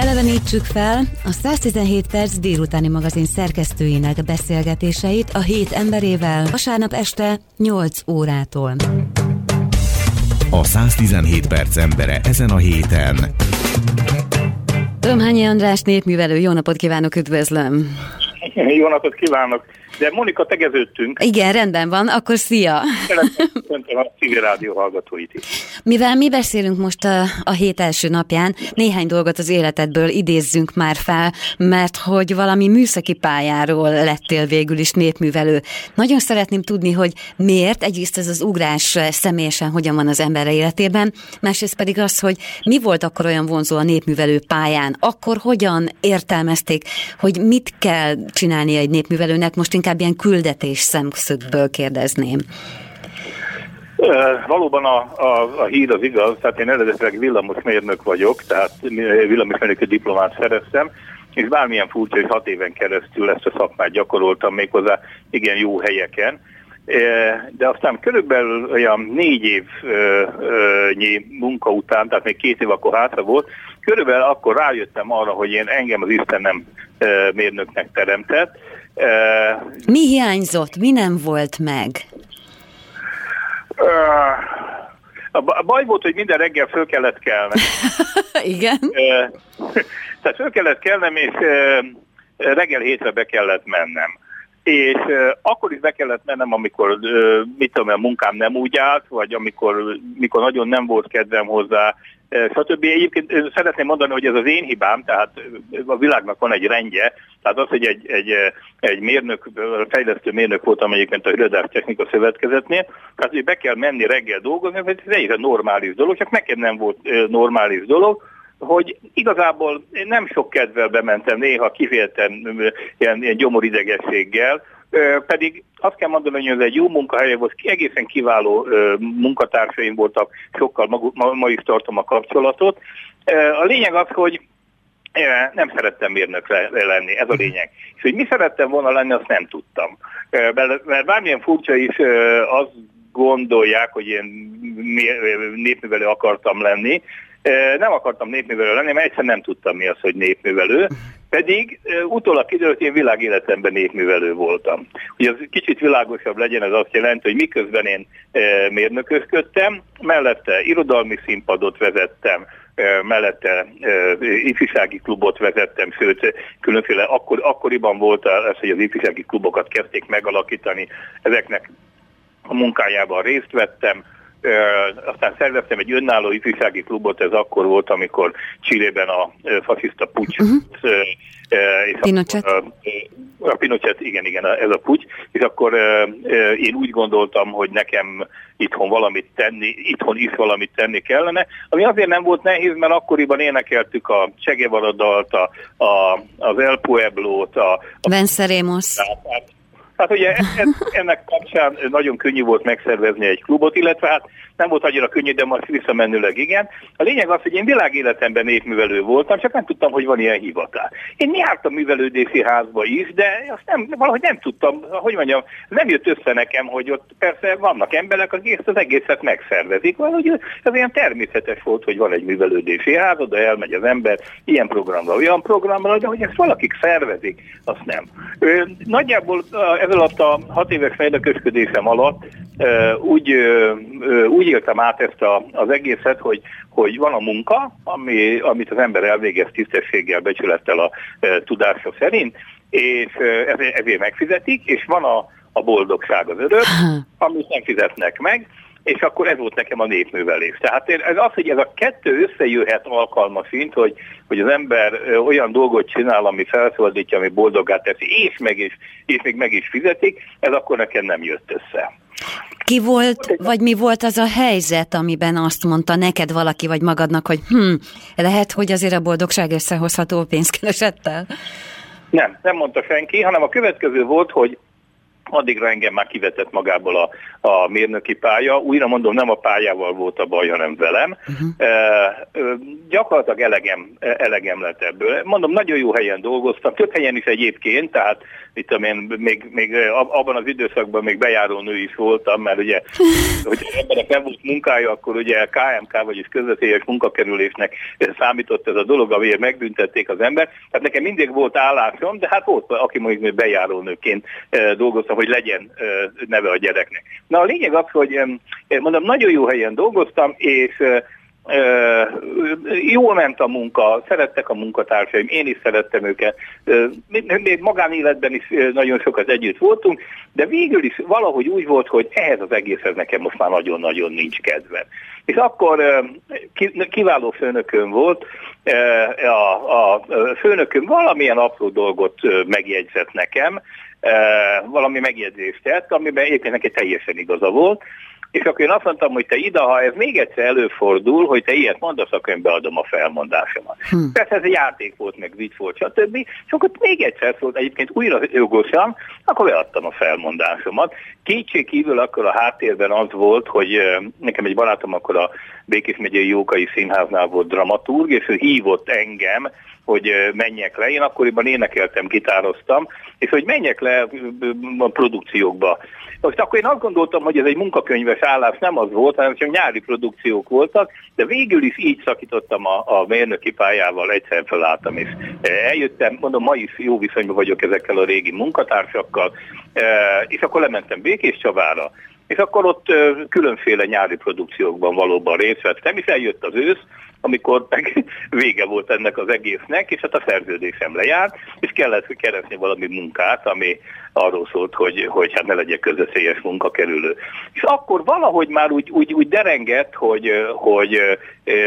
Elevenítsük fel a 117 perc délutáni magazin szerkesztőinek beszélgetéseit a hét emberével vasárnap este 8 órától. A 117 perc embere ezen a héten. Tömhányi András népművelő, jó napot kívánok, üdvözlöm! Jó napot kívánok! De Monika, tegeződtünk. Igen, rendben van, akkor szia! Köszönöm a civil rádió hallgatóit is. Mivel mi beszélünk most a, a hét első napján, néhány dolgot az életedből idézzünk már fel, mert hogy valami műszaki pályáról lettél végül is népművelő. Nagyon szeretném tudni, hogy miért, egyrészt ez az ugrás személyesen hogyan van az ember életében, másrészt pedig az, hogy mi volt akkor olyan vonzó a népművelő pályán, akkor hogyan értelmezték, hogy mit kell csinálni egy népművelőnek, most inkább inkább ilyen küldetés szemszögből kérdezném. Valóban a, a, a híd az igaz, tehát én eredetileg villamosmérnök vagyok, tehát villamosmérnöki diplomát szereztem, és bármilyen furcsa, hogy hat éven keresztül ezt a szakmát gyakoroltam méghozzá igen jó helyeken, de aztán körülbelül olyan négy évnyi munka után, tehát még két év akkor hátra volt, körülbelül akkor rájöttem arra, hogy én engem az Isten nem mérnöknek teremtett, mi hiányzott? Mi nem volt meg? A baj volt, hogy minden reggel föl kellett kelnem. Igen. Tehát föl kellett kelnem, és reggel hétre be kellett mennem. És akkor is be kellett mennem, amikor, mit tudom, a munkám nem úgy állt, vagy amikor mikor nagyon nem volt kedvem hozzá, stb. Egyébként szeretném mondani, hogy ez az én hibám, tehát a világnak van egy rendje, tehát az, hogy egy, egy, egy mérnök, fejlesztő mérnök voltam egyébként a Hüredás Technika Szövetkezetnél, tehát hogy be kell menni reggel dolgozni, ez egy normális dolog, csak nekem nem volt normális dolog, hogy igazából én nem sok kedvel bementem, néha kiféltem ilyen, ilyen gyomoridegességgel, pedig azt kell mondani, hogy ez egy jó munkahely volt, egészen kiváló munkatársaim voltak, sokkal magu, ma, ma is tartom a kapcsolatot. A lényeg az, hogy nem szerettem mérnök lenni, ez a lényeg. És hogy mi szerettem volna lenni, azt nem tudtam. Mert bármilyen furcsa is azt gondolják, hogy én népművelő akartam lenni, nem akartam népművelő lenni, mert egyszerűen nem tudtam mi az, hogy népművelő, pedig utólag kiderült, én világéletemben népművelő voltam. Hogy az kicsit világosabb legyen, ez azt jelenti, hogy miközben én mérnökösködtem, mellette irodalmi színpadot vezettem, mellette ifjúsági klubot vezettem, sőt, különféle, akkor, akkoriban volt ez, hogy az ifjúsági klubokat kezdték megalakítani, ezeknek a munkájában részt vettem, aztán szerveztem egy önálló ifjúsági klubot, ez akkor volt, amikor Csillében a fasiszta pucs uh-huh. és Pinochet. a, a Pinochet, igen, igen, ez a pucs, és akkor én úgy gondoltam, hogy nekem itthon valamit tenni, itthon is valamit tenni kellene, ami azért nem volt nehéz, mert akkoriban énekeltük a Csegevara a, a, az El Pueblo-t, a, a Venceremos. Hát ugye ennek kapcsán nagyon könnyű volt megszervezni egy klubot, illetve hát nem volt annyira könnyű, de most visszamenőleg igen. A lényeg az, hogy én világéletemben népművelő voltam, csak nem tudtam, hogy van ilyen hivatás. Én jártam művelődési házba is, de azt nem, valahogy nem tudtam, hogy mondjam, nem jött össze nekem, hogy ott persze vannak emberek, akik ezt az egészet megszervezik. Valahogy ez ilyen természetes volt, hogy van egy művelődési ház, oda elmegy az ember ilyen programra, olyan programra, de hogy ezt valakik szervezik, azt nem. Nagyjából ez a hat éves fejlődkösködésem alatt úgy, úgy éltem át ezt a, az egészet, hogy, hogy van a munka, ami, amit az ember elvégez tisztességgel, becsülettel a e, tudása szerint, és ezért, ezért megfizetik, és van a, a boldogság az örök, amit nem fizetnek meg, és akkor ez volt nekem a népművelés. Tehát ez az, hogy ez a kettő összejöhet alkalmasint, hogy, hogy az ember olyan dolgot csinál, ami felszabadítja, ami boldogát teszi, és, meg is, és még meg is fizetik, ez akkor nekem nem jött össze. Ki volt, vagy mi volt az a helyzet, amiben azt mondta neked valaki, vagy magadnak, hogy hm, lehet, hogy azért a boldogság összehozható pénzkeresettel? Nem, nem mondta senki, hanem a következő volt, hogy addigra engem már kivetett magából a, a mérnöki pálya. Újra mondom, nem a pályával volt a baj, hanem velem. Uh-huh. E, e, gyakorlatilag elegem, elegem lett ebből. Mondom, nagyon jó helyen dolgoztam, több helyen is egyébként, tehát itt én még, még abban az időszakban még bejáró nő is voltam, mert ugye, hogy emberek nem volt munkája, akkor ugye KMK, vagyis közvetélyes munkakerülésnek számított ez a dolog, amiért megbüntették az ember. Tehát nekem mindig volt állásom, de hát volt, aki mondjuk bejáró nőként dolgoztam, hogy legyen neve a gyereknek. Na a lényeg az, hogy mondom, nagyon jó helyen dolgoztam, és Jól ment a munka, szerettek a munkatársaim, én is szerettem őket, még magánéletben is nagyon sokat együtt voltunk, de végül is valahogy úgy volt, hogy ehhez az egészhez nekem most már nagyon-nagyon nincs kedve. És akkor kiváló főnököm volt, a, a főnököm valamilyen apró dolgot megjegyzett nekem, valami megjegyzést tett, amiben egyébként neki teljesen igaza volt, és akkor én azt mondtam, hogy te ide, ha ez még egyszer előfordul, hogy te ilyet mondasz, akkor én beadom a felmondásomat. Hm. Persze ez egy játék volt, meg vicc volt, stb. És akkor még egyszer szólt egyébként újra jogosan, akkor beadtam a felmondásomat. Kétség kívül akkor a háttérben az volt, hogy nekem egy barátom akkor a Békés megyei Jókai Színháznál volt dramaturg, és ő hívott engem, hogy menjek le. Én akkoriban énekeltem, gitároztam, és hogy menjek le a produkciókba. Most akkor én azt gondoltam, hogy ez egy munkakönyves állás nem az volt, hanem csak nyári produkciók voltak, de végül is így szakítottam a, a mérnöki pályával, egyszer felálltam, és eljöttem, mondom, ma is jó viszonyban vagyok ezekkel a régi munkatársakkal, és akkor lementem Békés Csavára, és akkor ott különféle nyári produkciókban valóban részt vettem, és eljött az ősz, amikor meg vége volt ennek az egésznek, és hát a szerződésem lejárt, és kellett keresni valami munkát, ami arról szólt, hogy, hogy hát ne legyek közösszélyes munkakerülő. És akkor valahogy már úgy, úgy, úgy derengett, hogy, hogy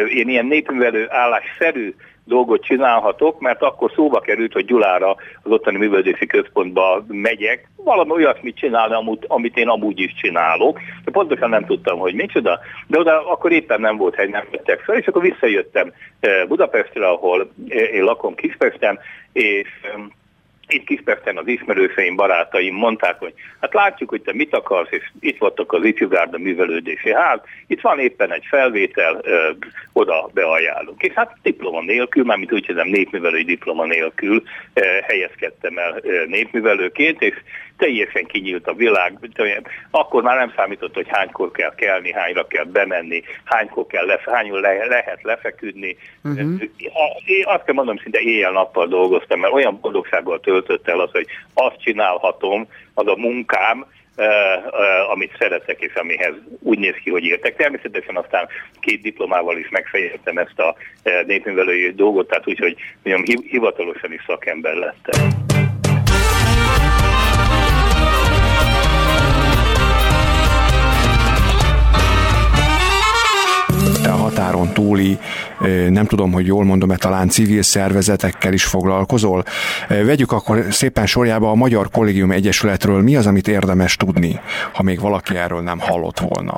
én ilyen népművelő állásszerű dolgot csinálhatok, mert akkor szóba került, hogy Gyulára az ottani művelődési központba megyek, valami olyasmit csinálni, amit én amúgy is csinálok, de pontosan nem tudtam, hogy micsoda, de oda akkor éppen nem volt hely, nem vettek fel, és akkor visszajöttem eh, Budapestre, ahol én lakom Kispesten, és itt Kispesten az ismerőseim, barátaim mondták, hogy hát látjuk, hogy te mit akarsz, és itt voltak az ifjúgárda művelődési ház, itt van éppen egy felvétel, ö, oda beajánlunk. És hát diploma nélkül, mármint úgy hiszem népművelői diploma nélkül ö, helyezkedtem el ö, népművelőként, és teljesen kinyílt a világ. Akkor már nem számított, hogy hánykor kell kelni, hányra kell bemenni, hánykor kell lef, hányul le, lehet lefeküdni. Uh-huh. Én azt kell mondom, szinte éjjel-nappal dolgoztam, mert olyan boldogsággal töltött el az, hogy azt csinálhatom, az a munkám, Uh, uh, amit szeretek, és amihez úgy néz ki, hogy értek. Természetesen aztán két diplomával is megfejeztem ezt a uh, népművelői dolgot, tehát úgyhogy mondjam, hivatalosan is szakember lettem. Határon túli, nem tudom, hogy jól mondom-e, talán civil szervezetekkel is foglalkozol. Vegyük akkor szépen sorjába a Magyar Kollégium Egyesületről. Mi az, amit érdemes tudni, ha még valaki erről nem hallott volna?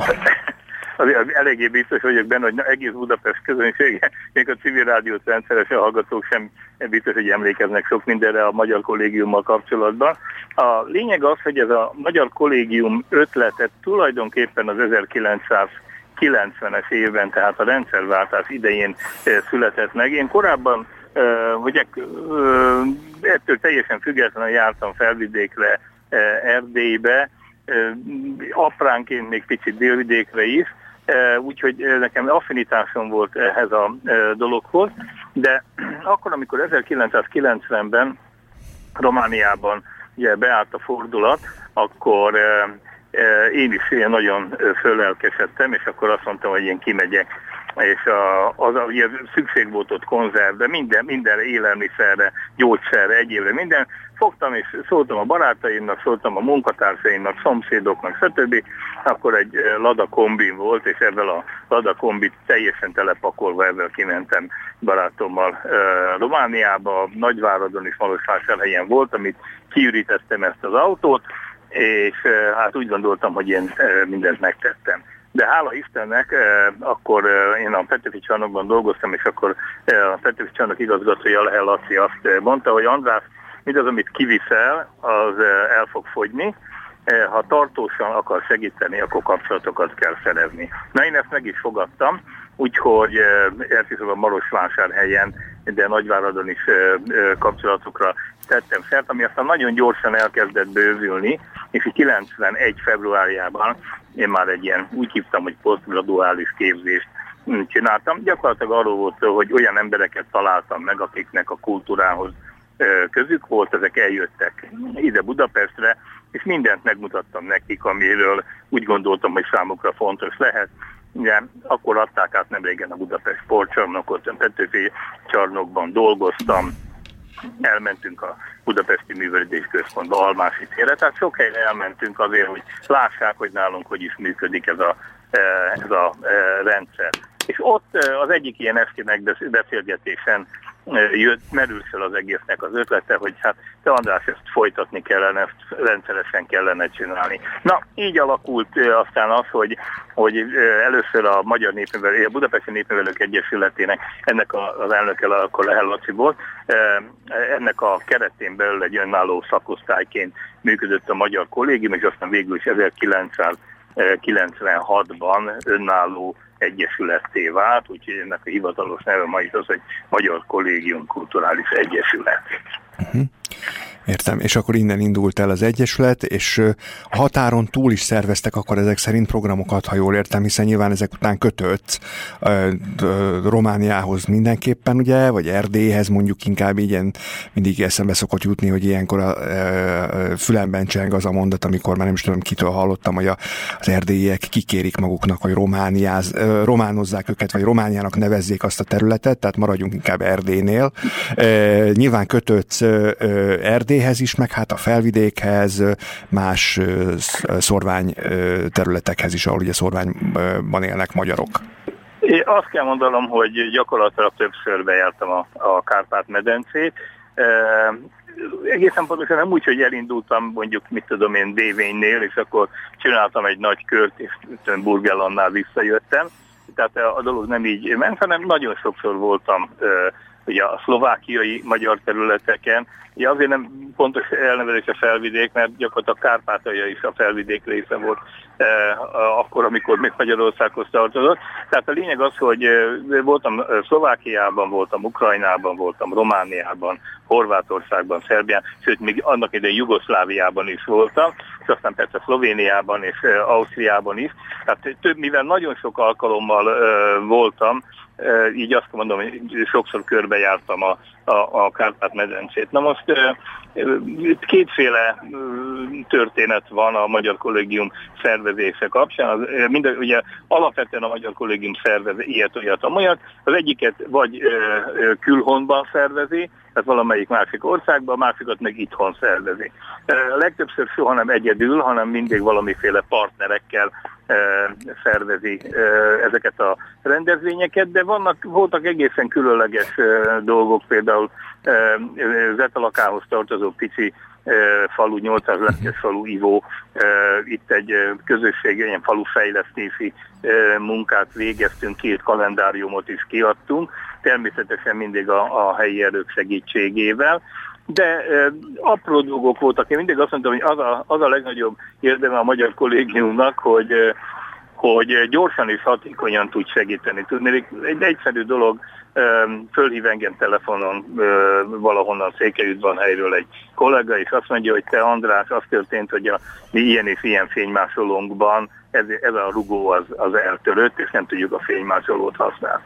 Azért eléggé biztos vagyok benne, hogy egész Budapest közönsége, még a civil rádiót rendszeresen hallgatók sem biztos, hogy emlékeznek sok mindenre a Magyar Kollégiummal kapcsolatban. A lényeg az, hogy ez a Magyar Kollégium ötletet tulajdonképpen az 1900 90-es évben, tehát a rendszerváltás idején született meg. Én korábban, hogy ettől teljesen függetlenül jártam felvidékre, Erdélybe, apránként még picit délvidékre is, úgyhogy nekem affinitásom volt ehhez a dologhoz, de akkor, amikor 1990-ben Romániában ugye beállt a fordulat, akkor én is ilyen nagyon fölelkesedtem, és akkor azt mondtam, hogy én kimegyek és a, az, ugye szükség volt ott konzervbe, minden, minden élelmiszerre, gyógyszerre, egyébre, minden. Fogtam és szóltam a barátaimnak, szóltam a munkatársaimnak, szomszédoknak, stb. Akkor egy Lada kombin volt, és ezzel a Lada kombit teljesen telepakolva ezzel kimentem barátommal uh, Romániába, Nagyváradon is Malosvásárhelyen volt, amit kiürítettem ezt az autót, és hát úgy gondoltam, hogy én mindent megtettem. De hála Istennek, akkor én a Petőfi csarnokban dolgoztam, és akkor a Petőfi csarnok igazgatója Lehel Laci azt mondta, hogy András, mindaz, amit kiviszel, az el fog fogyni, ha tartósan akar segíteni, akkor kapcsolatokat kell szerezni. Na én ezt meg is fogadtam, úgyhogy elsősorban Marosvásárhelyen, de Nagyváradon is kapcsolatokra tettem szert, ami aztán nagyon gyorsan elkezdett bővülni, és 91 februárjában én már egy ilyen, úgy hívtam, hogy posztgraduális képzést csináltam. Gyakorlatilag arról volt, hogy olyan embereket találtam meg, akiknek a kultúrához közük volt, ezek eljöttek ide Budapestre, és mindent megmutattam nekik, amiről úgy gondoltam, hogy számukra fontos lehet. Ugye, akkor adták át nem régen a Budapest sportcsarnokot, Petőfi csarnokban dolgoztam, elmentünk a Budapesti Művelődés Központba, Almási térre, tehát sok helyre elmentünk azért, hogy lássák, hogy nálunk hogy is működik ez a, ez a rendszer. És ott az egyik ilyen esti megbeszélgetésen jött, merült fel az egésznek az ötlete, hogy hát te András, ezt folytatni kellene, ezt rendszeresen kellene csinálni. Na, így alakult aztán az, hogy, hogy először a Magyar Népművelő, a Budapesti Népművelők Egyesületének, ennek az elnöke akkor Lehel volt, ennek a keretén belül egy önálló szakosztályként működött a Magyar Kollégium, és aztán végül is 1996-ban önálló egyesületté vált, úgyhogy ennek a hivatalos neve ma is az, hogy Magyar Kollégium Kulturális Egyesület. Uh-huh. Értem, és akkor innen indult el az Egyesület, és a határon túl is szerveztek akkor ezek szerint programokat, ha jól értem, hiszen nyilván ezek után kötött Romániához mindenképpen, ugye, vagy Erdélyhez mondjuk inkább ilyen mindig eszembe szokott jutni, hogy ilyenkor a, fülemben cseng az a mondat, amikor már nem is tudom kitől hallottam, hogy az erdélyiek kikérik maguknak, hogy romániáz, románozzák őket, vagy Romániának nevezzék azt a területet, tehát maradjunk inkább Erdélynél. Nyilván kötött Erdélyhez is, meg hát a felvidékhez, más szorvány területekhez is, ahol ugye szorványban élnek magyarok. Én azt kell mondanom, hogy gyakorlatilag többször bejártam a, a Kárpát-medencét. E, egészen pontosan nem úgy, hogy elindultam mondjuk, mit tudom én, Dévénynél, és akkor csináltam egy nagy kört, és Burgellannál visszajöttem. Tehát a dolog nem így ment, hanem nagyon sokszor voltam ugye a szlovákiai magyar területeken. Ugye azért nem pontos elnevezés a felvidék, mert gyakorlatilag Kárpátalja is a felvidék része volt eh, akkor, amikor még Magyarországhoz tartozott. Tehát a lényeg az, hogy eh, voltam eh, Szlovákiában, voltam Ukrajnában, voltam Romániában, Horvátországban, Szerbián, sőt még annak idején Jugoszláviában is voltam, és aztán persze Szlovéniában és eh, Ausztriában is. Tehát több, mivel nagyon sok alkalommal eh, voltam, így azt mondom, hogy sokszor körbejártam a, a, a Kárpát-medencét. Na most kétféle történet van a Magyar Kollégium szervezése kapcsán. Az, minden, ugye alapvetően a Magyar Kollégium szervez ilyet, olyat, olyat. Az egyiket vagy külhonban szervezi, tehát valamelyik másik országban, a másikat meg itthon szervezi. Legtöbbször soha nem egyedül, hanem mindig valamiféle partnerekkel szervezi ezeket a rendezvényeket, de vannak, voltak egészen különleges dolgok, például Zetalakához tartozó pici falu, 800 lelkes falu Ivó, itt egy közösség, ilyen falufejlesztési munkát végeztünk, két kalendáriumot is kiadtunk, természetesen mindig a, a helyi erők segítségével, de e, apró dolgok voltak. Én mindig azt mondtam, hogy az a, az a legnagyobb érdeme a magyar kollégiumnak, hogy hogy gyorsan és hatékonyan tud segíteni. Tudni, egy egyszerű dolog, fölhív engem telefonon valahonnan Székelyütban helyről egy kollega, és azt mondja, hogy te András, az történt, hogy a mi ilyen és ilyen fénymásolónkban ez, ez a rugó az, az eltörött, és nem tudjuk a fénymásolót használni.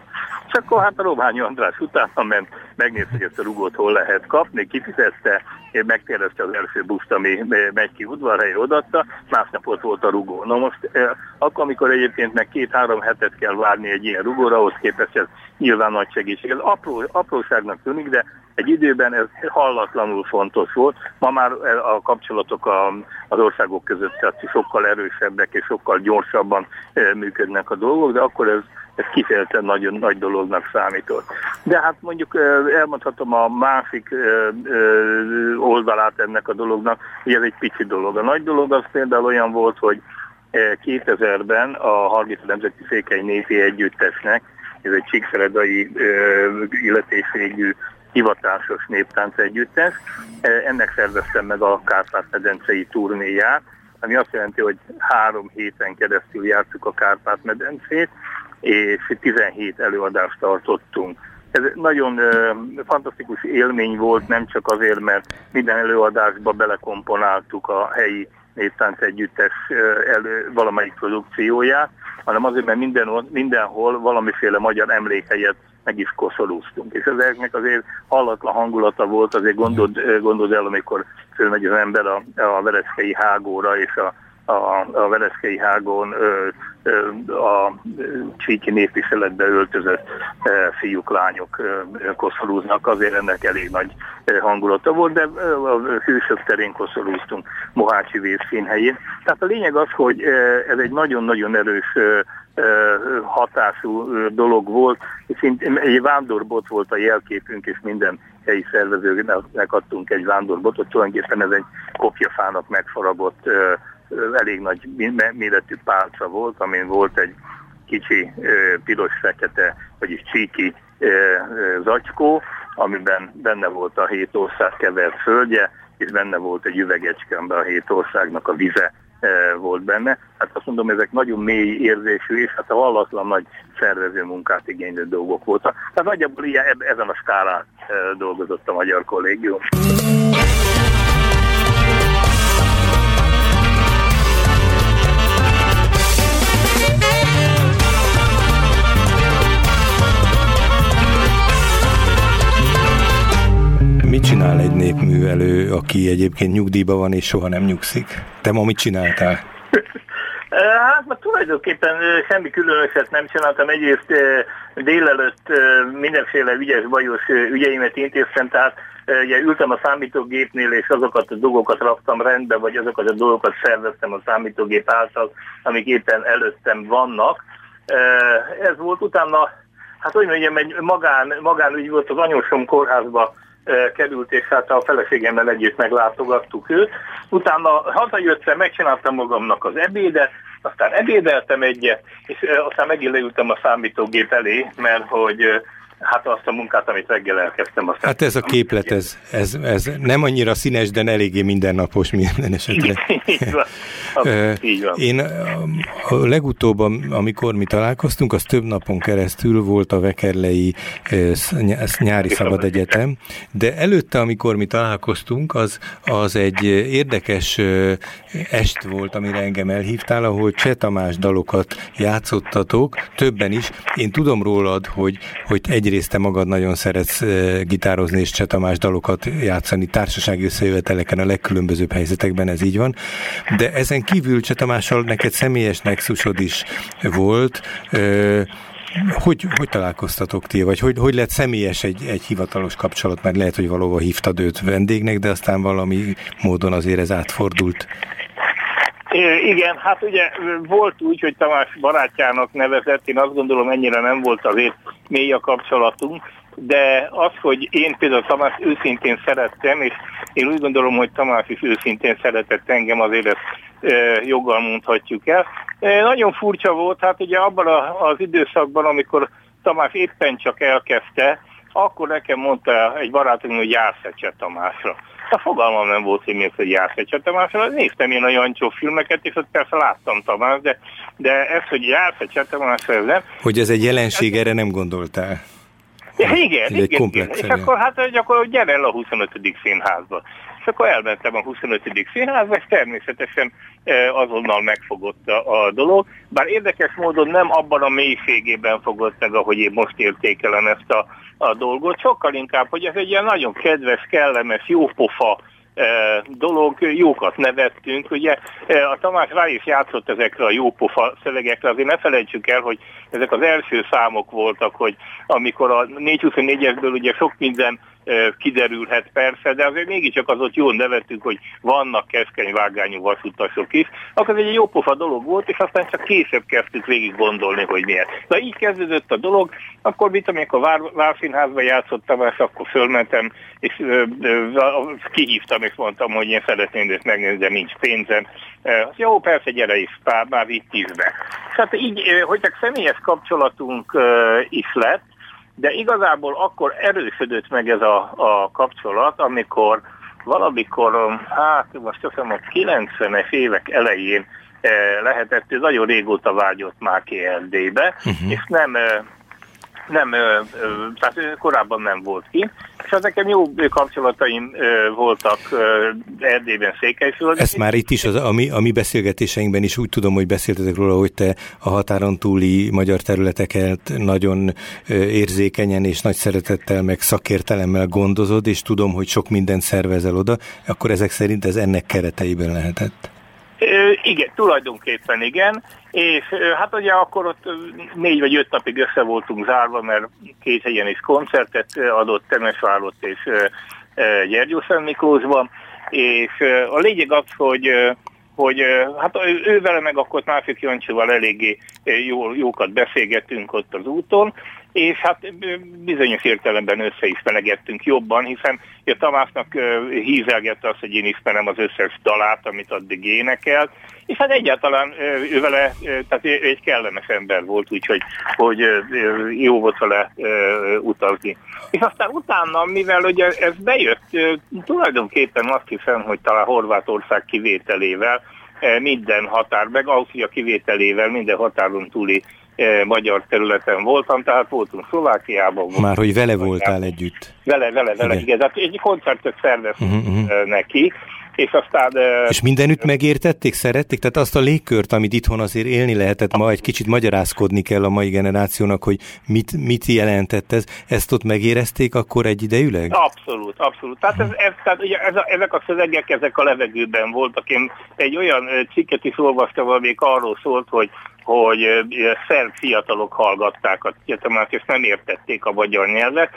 És akkor hát a Robányi András utána ment, megnézte, hogy ezt a rugót hol lehet kapni, kifizette, megkérdezte az első buszt, ami megy ki udvarhelyre, odatta, másnap ott volt a rugó. Na most akkor, amikor egyébként meg két-három hetet kell várni egy ilyen rugóra, ahhoz képest ez nyilván nagy segítség. Ez apró, apróságnak tűnik, de egy időben ez hallatlanul fontos volt. Ma már a kapcsolatok a, az országok között tehát sokkal erősebbek és sokkal gyorsabban működnek a dolgok, de akkor ez ez kifejezetten nagyon nagy dolognak számított. De hát mondjuk elmondhatom a másik oldalát ennek a dolognak, hogy ez egy pici dolog. A nagy dolog az például olyan volt, hogy 2000-ben a Hargita Nemzeti Székely Népi Együttesnek, ez egy csíkszeredai illetésségű hivatásos néptánc együttes, ennek szerveztem meg a Kárpát-medencei turnéját, ami azt jelenti, hogy három héten keresztül jártuk a Kárpát-medencét, és 17 előadást tartottunk. Ez nagyon ö, fantasztikus élmény volt, nem csak azért, mert minden előadásba belekomponáltuk a helyi néptánc együttes elő, valamelyik produkcióját, hanem azért, mert minden, mindenhol valamiféle magyar emlékhelyet meg is koszorúztunk. És ezeknek azért hallatlan hangulata volt, azért gondod, gondod el, amikor fölmegy az ember a, a Vereskei hágóra, és a a, a Vereszkei hágon ö, ö, a csíki népviseletbe öltözött ö, fiúk, lányok ö, koszorúznak, azért ennek elég nagy hangulata volt, de a hősök terén koszorúztunk Mohácsi vészszínhelyén. Tehát a lényeg az, hogy ez egy nagyon-nagyon erős hatású dolog volt, és egy vándorbot volt a jelképünk, és minden helyi szervezőnek adtunk egy vándorbotot, tulajdonképpen ez egy kopjafának megfaragott elég nagy méretű pálca volt, amin volt egy kicsi piros-fekete, vagyis csíki zacskó, amiben benne volt a hét ország kevert földje, és benne volt egy üvegecske, amiben a hét országnak a vize volt benne. Hát azt mondom, ezek nagyon mély érzésű, és hát a hallatlan nagy szervező munkát igénylő dolgok voltak. Tehát nagyjából ilyen, ezen a skálán dolgozott a Magyar Kollégium. Mit csinál egy népművelő, aki egyébként nyugdíjba van és soha nem nyugszik? Te ma mit csináltál? Hát, mert tulajdonképpen semmi különöset nem csináltam. Egyrészt délelőtt mindenféle ügyes, bajos ügyeimet intéztem, tehát ugye ültem a számítógépnél, és azokat a dolgokat raktam rendbe, vagy azokat a dolgokat szerveztem a számítógép által, amik éppen előttem vannak. Ez volt utána, hát hogy mondjam, egy magán, magánügy volt az anyósom kórházba került, hát a feleségemmel együtt meglátogattuk őt. Utána hazajöttem, megcsináltam magamnak az ebédet, aztán ebédeltem egyet, és aztán megint leültem a számítógép elé, mert hogy hát azt a munkát, amit reggel elkezdtem. Aztán hát ez a képlet, ez, ez, ez nem annyira színes, de eléggé mindennapos minden esetre. így van. így van. Én a legutóbb, amikor mi találkoztunk, az több napon keresztül volt a Vekerlei nyári szabad egyetem, de előtte, amikor mi találkoztunk, az, az egy érdekes est volt, amire engem elhívtál, ahol Cseh Tamás dalokat játszottatok, többen is. Én tudom rólad, hogy, hogy egy egyrészt te magad nagyon szeretsz gitározni és Csetamás dalokat játszani társasági összejöveteleken a legkülönbözőbb helyzetekben, ez így van. De ezen kívül Csetamással neked személyes nexusod is volt. Hogy, hogy találkoztatok ti, vagy hogy, hogy lett személyes egy, egy hivatalos kapcsolat, mert lehet, hogy valóban hívtad őt vendégnek, de aztán valami módon azért ez átfordult. Igen, hát ugye volt úgy, hogy Tamás barátjának nevezett, én azt gondolom ennyire nem volt azért mély a kapcsolatunk, de az, hogy én például Tamás őszintén szerettem, és én úgy gondolom, hogy Tamás is őszintén szeretett engem, azért ezt e, joggal mondhatjuk el. E, nagyon furcsa volt, hát ugye abban a, az időszakban, amikor Tamás éppen csak elkezdte, akkor nekem mondta egy barátom, hogy jársz Tamásra. A fogalmam nem volt, hogy miért, hogy egy Tamásra. Néztem én a Jancsó filmeket, és ott persze láttam Tamás, de, de ez, hogy egy Tamásra, ez nem. Hogy ez egy jelenség, ez... erre nem gondoltál? Ja, igen, igen, igen. És akkor hát gyakorlatilag gyere el a 25. színházba. Akkor elmentem a 25. színházba, és természetesen azonnal megfogott a, a dolog. Bár érdekes módon nem abban a mélységében fogott meg, ahogy én most értékelem ezt a, a dolgot, sokkal inkább, hogy ez egy ilyen nagyon kedves, kellemes, jópofa dolog, jókat nevettünk, ugye a Tamás rá is játszott ezekre a jópofa szövegekre, azért ne felejtsük el, hogy ezek az első számok voltak, hogy amikor a 424-esből ugye sok minden kiderülhet persze, de azért mégiscsak az ott jól nevettünk, hogy vannak keskeny vágányú vasutasok is, akkor ez egy jó pofa dolog volt, és aztán csak később kezdtük végig gondolni, hogy miért. De így kezdődött a dolog, akkor mit, amikor Vár, Várszínházba játszottam, és akkor fölmentem, és ö, kihívtam, és mondtam, hogy én szeretném ezt megnézni, de nincs pénzem. Jó, persze, gyere is, pár, már itt is be. Tehát így, hogy csak személyes kapcsolatunk is lett, de igazából akkor erősödött meg ez a, a kapcsolat, amikor valamikor, hát most azt hiszem a 90-es évek elején lehetett, ő nagyon régóta vágyott már Erdélybe, uh-huh. és nem nem, tehát korábban nem volt ki, az nekem jó kapcsolataim voltak Erdélyben, Székelyföldön. Ezt már itt is, az, a, mi, a mi beszélgetéseinkben is úgy tudom, hogy beszéltetek róla, hogy te a határon túli magyar területeket nagyon érzékenyen és nagy szeretettel, meg szakértelemmel gondozod, és tudom, hogy sok mindent szervezel oda, akkor ezek szerint ez ennek kereteiben lehetett. Igen, tulajdonképpen igen, és hát ugye akkor ott négy vagy öt napig össze voltunk zárva, mert két helyen is koncertet adott Temesvárot és Gyergyó Szent Miklósban, és a lényeg az, hogy hogy hát ő vele meg akkor másik Jancsival eléggé jó, jókat beszélgettünk ott az úton, és hát bizonyos értelemben össze is felegettünk jobban, hiszen a Tamásnak hízelgette azt, hogy én ismerem az összes dalát, amit addig énekelt, és hát egyáltalán ő vele, tehát ő egy kellemes ember volt, úgyhogy hogy jó volt vele utazni. És aztán utána, mivel ugye ez bejött, tulajdonképpen azt hiszem, hogy talán Horvátország kivételével, minden határ, meg Ausztria kivételével minden határon túli magyar területen voltam, tehát voltunk Szlovákiában. Már hogy vele voltál együtt. Vele, vele, vele, igen. igen. Egy koncertet szerveztünk uh-huh, uh-huh. neki, és aztán... És mindenütt megértették, szerették? Tehát azt a légkört, amit itthon azért élni lehetett, ma egy kicsit magyarázkodni kell a mai generációnak, hogy mit, mit jelentett ez, ezt ott megérezték akkor egy idejüleg? Abszolút, abszolút. Tehát, ez, ez, tehát ugye ez a, ezek a szövegek, ezek a levegőben voltak. Én egy olyan cikket is olvastam, amelyik arról szólt, hogy hogy szerb fiatalok hallgatták a egyetemet, és nem értették a magyar nyelvet,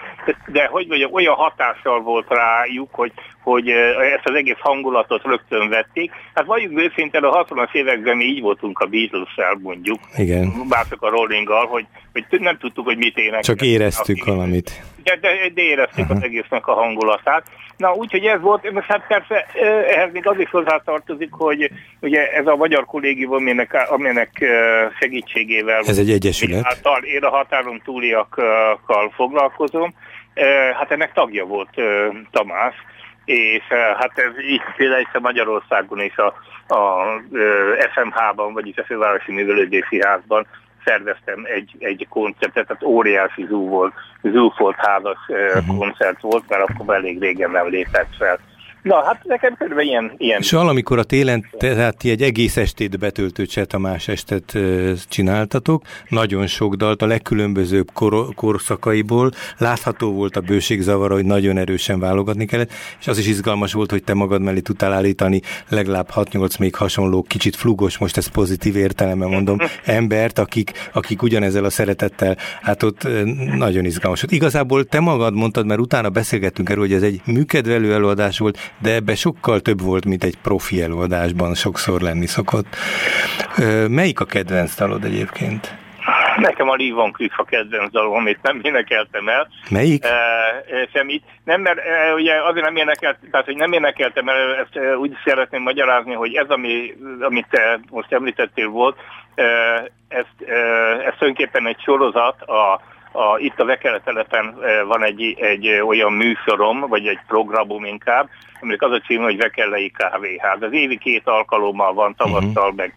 de hogy vagy olyan hatással volt rájuk, hogy, hogy ezt az egész hangulatot rögtön vették. Hát vagyunk őszintén a 60-as években mi így voltunk a Beatles-szel mondjuk, Igen. bár csak a Rolling-gal, hogy, hogy nem tudtuk, hogy mit énekel. Csak éreztük aki, valamit. De, de, de éreztük uh-huh. az egésznek a hangulatát. Na, úgyhogy ez volt, most hát persze ehhez még az is hozzátartozik, hogy ugye ez a magyar kollégium, aminek, aminek segítségével... Ez egy egyesület. Által én a határon túliakkal foglalkozom. Hát ennek tagja volt Tamás, és hát ez így például Magyarországon és a, a FMH-ban, vagyis a Fővárosi Művelődési Házban szerveztem egy, egy koncertet, tehát óriási zú volt, zúfolt házas uh-huh. koncert volt, mert akkor elég régen nem lépett fel Na, hát nekem körülbelül ilyen, ilyen. És valamikor a télen, tehát ti egy egész estét betöltő Cseh Tamás estet csináltatok, nagyon sok dalt a legkülönbözőbb kor, korszakaiból, látható volt a bőségzavara, hogy nagyon erősen válogatni kellett, és az is izgalmas volt, hogy te magad mellé tudtál állítani legalább 6-8 még hasonló, kicsit flugos, most ezt pozitív értelemben mondom, embert, akik, akik ugyanezzel a szeretettel, hát ott nagyon izgalmas. Igazából te magad mondtad, mert utána beszélgettünk erről, hogy ez egy műkedvelő előadás volt, de ebbe sokkal több volt, mint egy profi előadásban sokszor lenni szokott. Melyik a kedvenc dalod egyébként? Nekem a Lee Van Cleef a kedvenc dalom, amit nem énekeltem el. Melyik? E, semmit. Nem, mert e, ugye azért nem énekeltem, tehát hogy nem énekeltem el, ezt e, úgy szeretném magyarázni, hogy ez, ami, amit te most említettél volt, e, ezt, e, ez tulajdonképpen egy sorozat a a, itt a Vekeletelepen van egy, egy olyan műsorom, vagy egy programom inkább, aminek az a cím, hogy Vekellei Kávéház. Az évi két alkalommal van, tavasszal, uh-huh. meg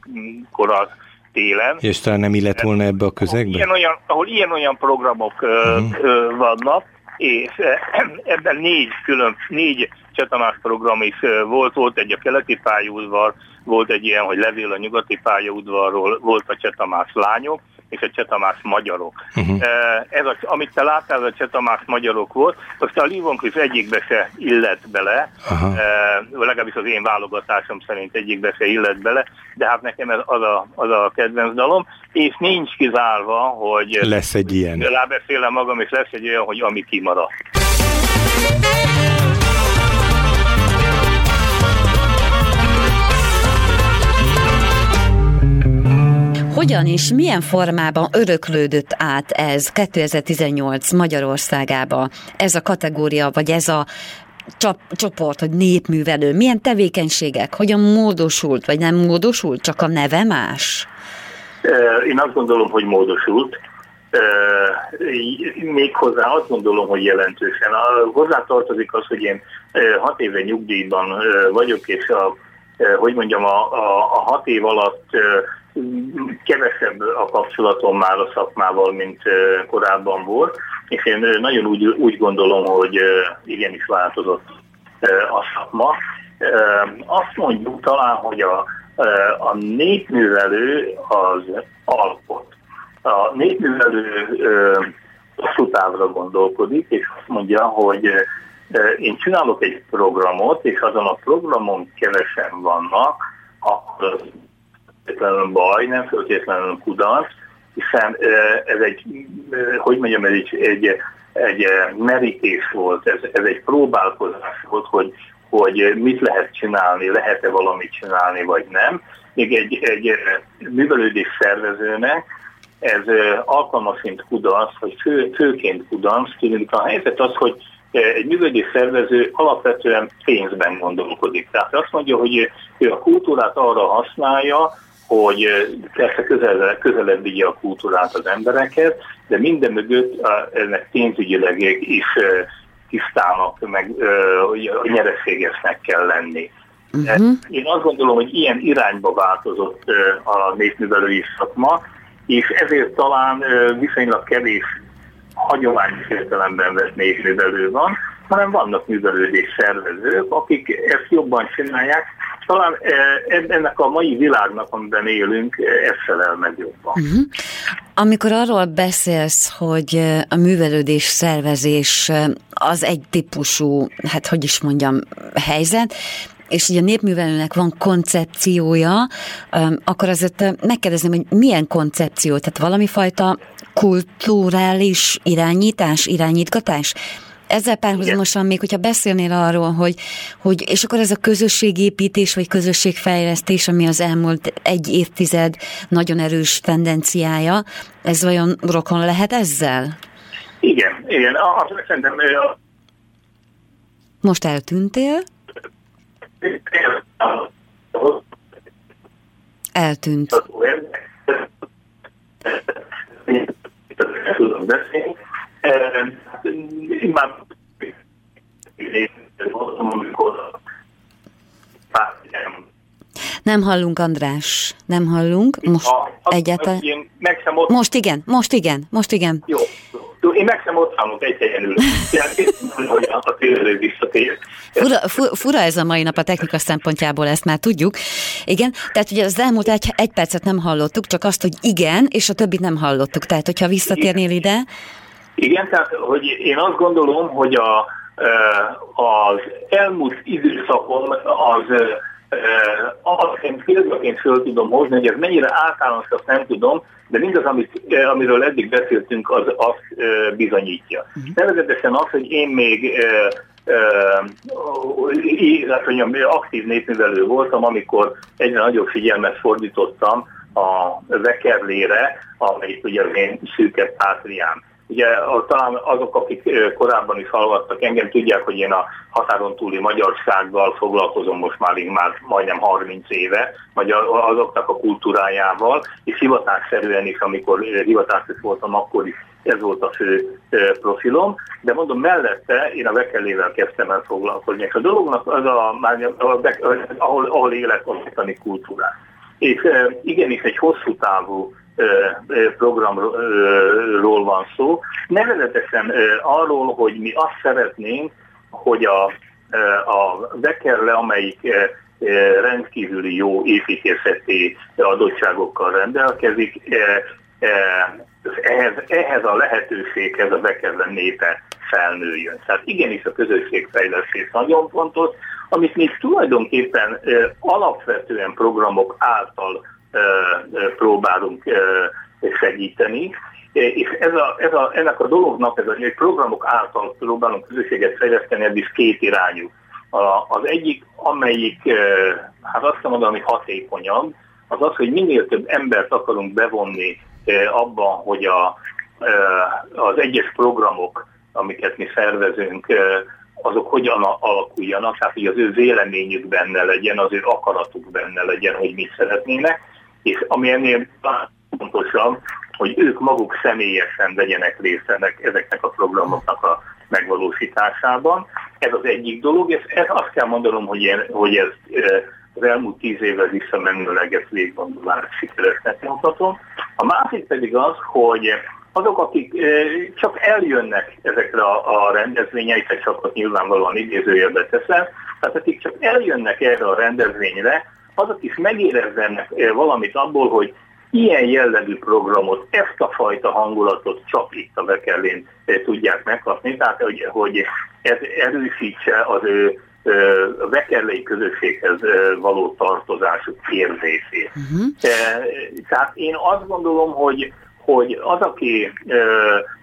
kora télen. És talán nem illet volna ebbe a közegbe? Ilyen olyan, ahol ilyen-olyan programok uh-huh. vannak, és ebben négy külön, négy Csetamás program is volt, volt egy a keleti pályaudvar, volt egy ilyen, hogy levél a nyugati pályaudvarról, volt a Csetamás lányok, és a Csetamás magyarok. Uh-huh. Ez, a, amit te láttál, a Csetamás magyarok volt, azt a Cliff egyikbe se illet bele, uh-huh. legalábbis az én válogatásom szerint egyikbe se illet bele, de hát nekem ez az a, az a kedvenc dalom, és nincs kizárva, hogy lesz egy ilyen. Rábeszélem magam, és lesz egy olyan, hogy ami kimaradt. Hogyan és milyen formában öröklődött át ez 2018 Magyarországába, ez a kategória, vagy ez a csap, csoport, hogy népművelő, milyen tevékenységek, hogyan módosult, vagy nem módosult, csak a neve más? Én azt gondolom, hogy módosult. méghozzá azt gondolom, hogy jelentősen. Hozzá tartozik az, hogy én hat éve nyugdíjban vagyok, és a, hogy mondjam, a, a, a hat év alatt kevesebb a kapcsolatom már a szakmával, mint korábban volt, és én nagyon úgy, úgy gondolom, hogy igenis változott a szakma. Azt mondjuk talán, hogy a, a népművelő az alkot. A népművelő hosszú távra gondolkodik, és azt mondja, hogy én csinálok egy programot, és azon a programon kevesen vannak, akkor feltétlenül baj, nem feltétlenül kudarc, hiszen ez egy, hogy mondjam, ez egy, egy, egy merítés volt, ez, ez egy próbálkozás volt, hogy, hogy mit lehet csinálni, lehet-e valamit csinálni, vagy nem. Még egy, egy művelődés szervezőnek ez alkalmasint kudarc, vagy fő, főként kudarc, tűnik a helyzet az, hogy egy művelődés szervező alapvetően pénzben gondolkodik. Tehát azt mondja, hogy ő a kultúrát arra használja, hogy persze közelebb, közelebb vigye a kultúrát az embereket, de minden mögött ennek pénzügyileg is tisztának, meg nyereségesnek kell lenni. Uh-huh. Én azt gondolom, hogy ilyen irányba változott a népművelői szakma, és ezért talán viszonylag kevés hagyományos értelemben vett népművelő van, hanem vannak művelődés szervezők, akik ezt jobban csinálják, talán eh, ennek a mai világnak, amiben élünk, eh, ez felel meg jobban. Uh-huh. Amikor arról beszélsz, hogy eh, a művelődés szervezés az egy típusú, hát hogy is mondjam, helyzet, és ugye a népművelőnek van koncepciója, akkor azért megkérdezném, hogy milyen koncepció, tehát valami fajta kulturális irányítás, irányítgatás? Ezzel párhuzamosan még, hogyha beszélnél arról, hogy, hogy és akkor ez a közösségépítés, vagy közösségfejlesztés, ami az elmúlt egy évtized nagyon erős tendenciája, ez vajon rokon lehet ezzel? Igen, igen. Azt szerintem... Most eltűntél? Eltűnt. Tudom beszélni már nem hallunk, András, nem hallunk. Most egyáltalán. Most igen, most igen, most igen. Jó. Én meg sem ott állok egy helyen hogy a visszatér. Fura ez a mai nap a technika szempontjából, ezt már tudjuk. Igen, tehát ugye az elmúlt egy, egy percet nem hallottuk, csak azt, hogy igen, és a többit nem hallottuk. Tehát, hogyha visszatérnél ide. Igen, tehát hogy én azt gondolom, hogy a, az elmúlt időszakon az azt én példaként föl tudom hozni, hogy ez mennyire általános, azt nem tudom, de mindaz, amit, amiről eddig beszéltünk, az azt bizonyítja. Uh-huh. Nevezetesen az, hogy én még hát mondjam, aktív népművelő voltam, amikor egyre nagyobb figyelmet fordítottam a vekerlére, amelyik ugye az én szűkebb pátriám. Ugye talán azok, akik korábban is hallgattak engem, tudják, hogy én a határon túli magyarsággal foglalkozom most már, már majdnem 30 éve, magyar, azoknak a kultúrájával, és hivatásszerűen is, amikor hivatásos voltam, akkor is ez volt a fő profilom, de mondom, mellette én a vekelével kezdtem el foglalkozni, és a dolognak az a, már, ahol, ahol élek, az kultúrát. És igenis egy hosszú távú programról van szó. Nevezetesen arról, hogy mi azt szeretnénk, hogy a, a Bekerle, amelyik rendkívüli jó építészeti adottságokkal rendelkezik, ehhez, ehhez a lehetőséghez a Bekerle népe felnőjön. Tehát igenis a közösségfejlesztés nagyon fontos, amit mi tulajdonképpen alapvetően programok által próbálunk segíteni. És ez a, ez a, ennek a dolognak, ez a programok által próbálunk közösséget fejleszteni, ez is két irányú. A, az egyik, amelyik, hát azt mondom, hogy hatékonyabb, az az, hogy minél több embert akarunk bevonni abban, hogy a, az egyes programok, amiket mi szervezünk, azok hogyan alakuljanak, tehát hogy az ő véleményük benne legyen, az ő akaratuk benne legyen, hogy mit szeretnének, és ami ennél fontosabb, hogy ők maguk személyesen vegyenek részt ezeknek a programoknak a megvalósításában. Ez az egyik dolog, és ez azt kell mondanom, hogy, én, hogy ez az elmúlt tíz évvel visszamenőleg ezt végigondolás sikeresnek mondhatom. A másik pedig az, hogy azok, akik csak eljönnek ezekre a, a rendezvényekre, csak ott nyilvánvalóan idézőjelbe teszem, tehát akik csak eljönnek erre a rendezvényre, azok is megérezzenek valamit abból, hogy ilyen jellegű programot, ezt a fajta hangulatot csak itt a Bekellén tudják megkapni, tehát hogy, hogy ez erősítse az ő a bekerlei közösséghez való tartozásuk érzését. Uh-huh. Tehát én azt gondolom, hogy hogy az, aki